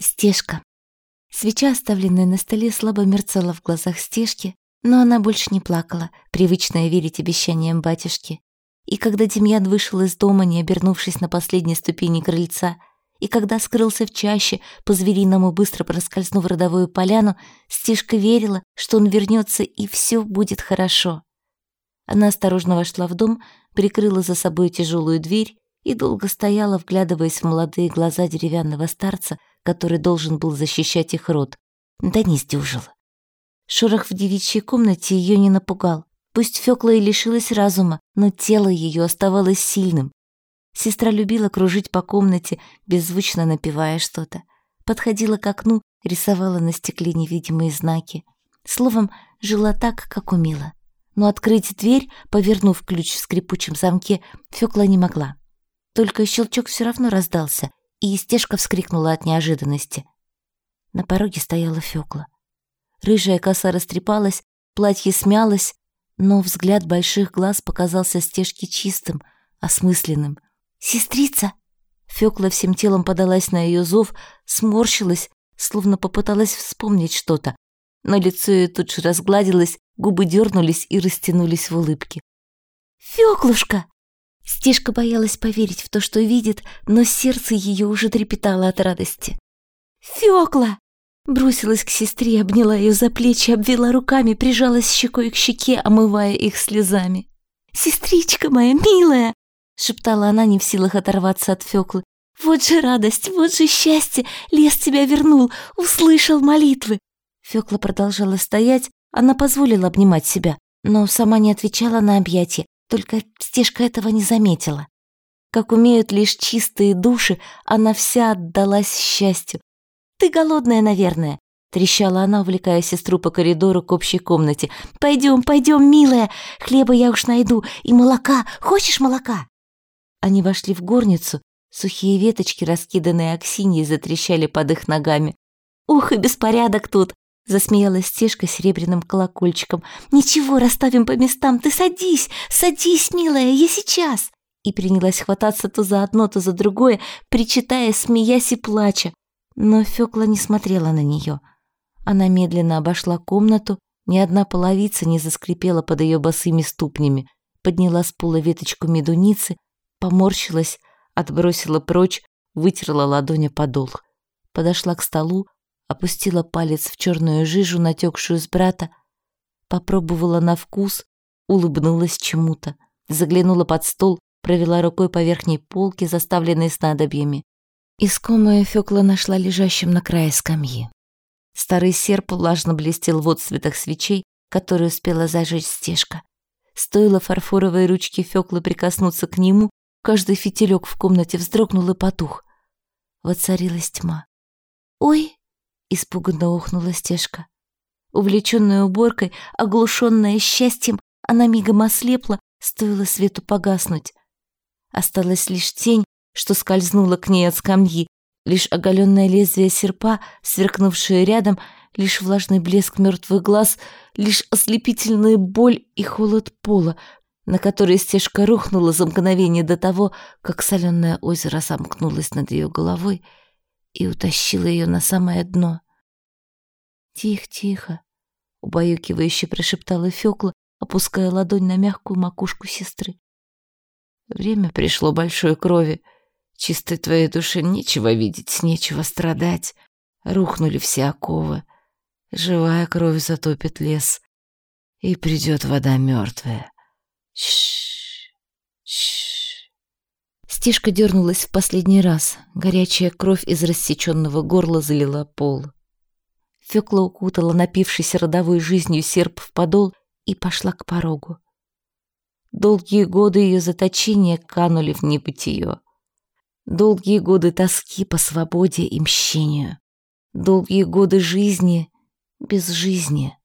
Стежка. Свеча, оставленная на столе, слабо мерцала в глазах стежки, но она больше не плакала, привычная верить обещаниям батюшки. И когда Демьян вышел из дома, не обернувшись на последней ступени крыльца, и когда скрылся в чаще, по-звериному быстро проскользнув родовую поляну, Стежка верила, что он вернется и все будет хорошо. Она осторожно вошла в дом, прикрыла за собой тяжелую дверь и долго стояла, вглядываясь в молодые глаза деревянного старца, который должен был защищать их род. Да не сдюжила. Шорох в девичьей комнате ее не напугал. Пусть Фёкла и лишилась разума, но тело ее оставалось сильным. Сестра любила кружить по комнате, беззвучно напевая что-то. Подходила к окну, рисовала на стекле невидимые знаки. Словом, жила так, как умела. Но открыть дверь, повернув ключ в скрипучем замке, Фёкла не могла. Только щелчок все равно раздался, и Стежка вскрикнула от неожиданности. На пороге стояла Фёкла. Рыжая коса растрепалась, платье смялось, но взгляд больших глаз показался Стежке чистым, осмысленным. «Сестрица!» Фёкла всем телом подалась на ее зов, сморщилась, словно попыталась вспомнить что-то. Но лицо ее тут же разгладилось, губы дернулись и растянулись в улыбке. «Фёклушка!» Стежка боялась поверить в то, что видит, но сердце ее уже трепетало от радости. «Фёкла!» Бросилась к сестре, обняла ее за плечи, обвела руками, прижалась щекой к щеке, омывая их слезами. «Сестричка моя, милая!» — шептала она, не в силах оторваться от Фёклы. «Вот же радость, вот же счастье! Лес тебя вернул, услышал молитвы!» Фёкла продолжала стоять, она позволила обнимать себя, но сама не отвечала на объятия, только стежка этого не заметила. Как умеют лишь чистые души, она вся отдалась счастью. «Ты голодная, наверное», — трещала она, увлекая сестру по коридору к общей комнате. «Пойдем, пойдем, милая, хлеба я уж найду, и молока. Хочешь молока?» Они вошли в горницу, сухие веточки, раскиданные Аксиньей, затрещали под их ногами. «Ух, и беспорядок тут!» Засмеялась Стежка серебряным колокольчиком. «Ничего, расставим по местам. Ты садись, садись, милая, я сейчас!» И принялась хвататься то за одно, то за другое, причитая, смеясь и плача. Но Фёкла не смотрела на нее. Она медленно обошла комнату, ни одна половица не заскрипела под ее босыми ступнями, подняла с пола веточку медуницы, поморщилась, отбросила прочь, вытерла ладони подол. Подошла к столу, опустила палец в черную жижу, натекшую с брата, попробовала на вкус, улыбнулась чему-то, заглянула под стол, провела рукой по верхней полке, заставленной снадобьями. Искомая Фёкла нашла лежащим на крае скамьи. Старый серп влажно блестел в отцветах свечей, которые успела зажечь стежка. Стоило фарфоровой ручке Фёклы прикоснуться к нему, каждый фитилек в комнате вздрогнул и потух. Воцарилась тьма. «Ой!» Испуганно охнула стежка. Увлечённая уборкой, оглушённая счастьем, она мигом ослепла, стоило свету погаснуть. Осталась лишь тень, что скользнула к ней от скамьи, лишь оголённое лезвие серпа, сверкнувшее рядом, лишь влажный блеск мёртвых глаз, лишь ослепительная боль и холод пола, на который стежка рухнула за мгновение до того, как солёное озеро сомкнулось над её головой и утащило её на самое дно. «Тихо, тихо», — убаюкивающе прошептала Фёкла, опуская ладонь на мягкую макушку сестры. «Время пришло большой крови. Чистой твоей душе нечего видеть, нечего страдать. Рухнули все оковы. Живая кровь затопит лес, и придет вода мертвая. Шш. Стежка дернулась в последний раз. Горячая кровь из рассеченного горла залила пол. Фёкла укутала напившийся родовой жизнью серп в подол и пошла к порогу. Долгие годы ее заточения канули в небытие. Долгие годы тоски по свободе и мщению. Долгие годы жизни без жизни.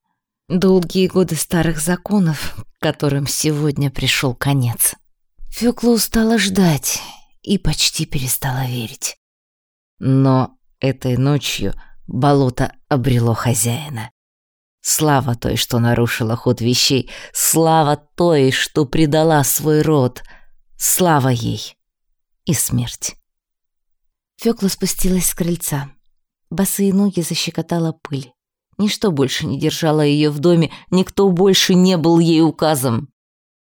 Долгие годы старых законов, которым сегодня пришел конец. Фёкла устала ждать и почти перестала верить. Но этой ночью болото обрело хозяина. Слава той, что нарушила ход вещей, слава той, что предала свой род, слава ей и смерть. Фёкла спустилась с крыльца. Босые ноги защекотала пыль. Ничто больше не держало ее в доме, никто больше не был ей указом.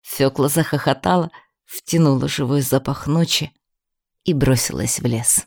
Фёкла захохотала, втянула живой запах ночи и бросилась в лес.